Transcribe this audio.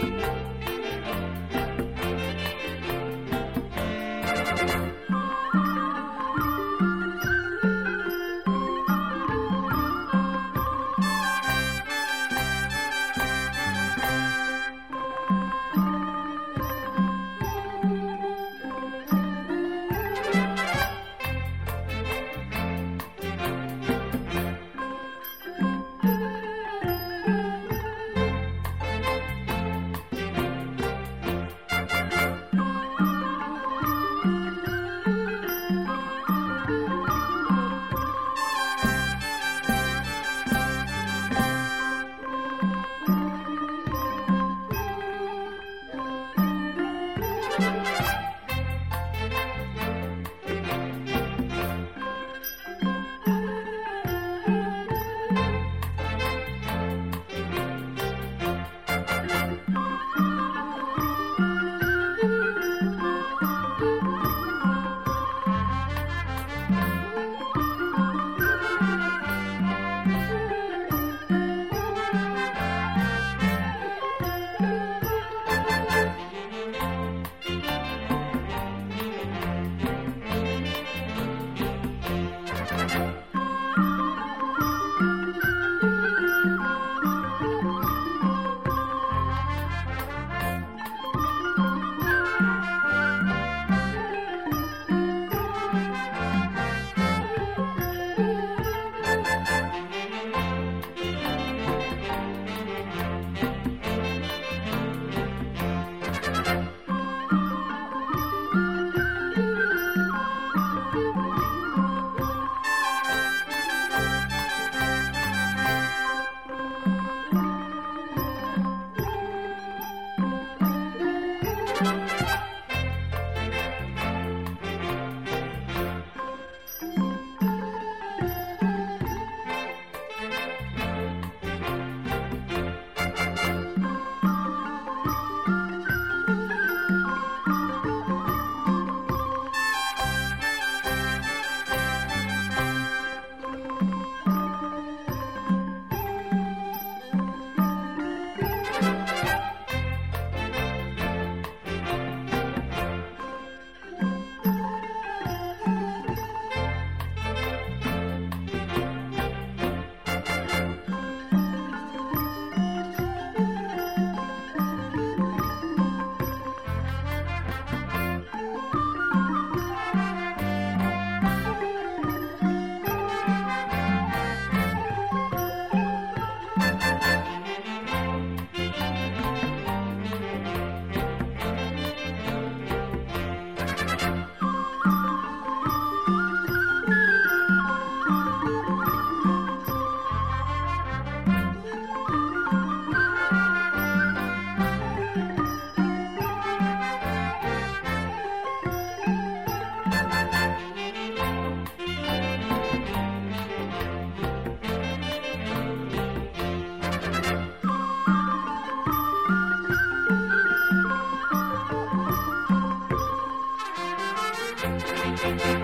Bye. Bye.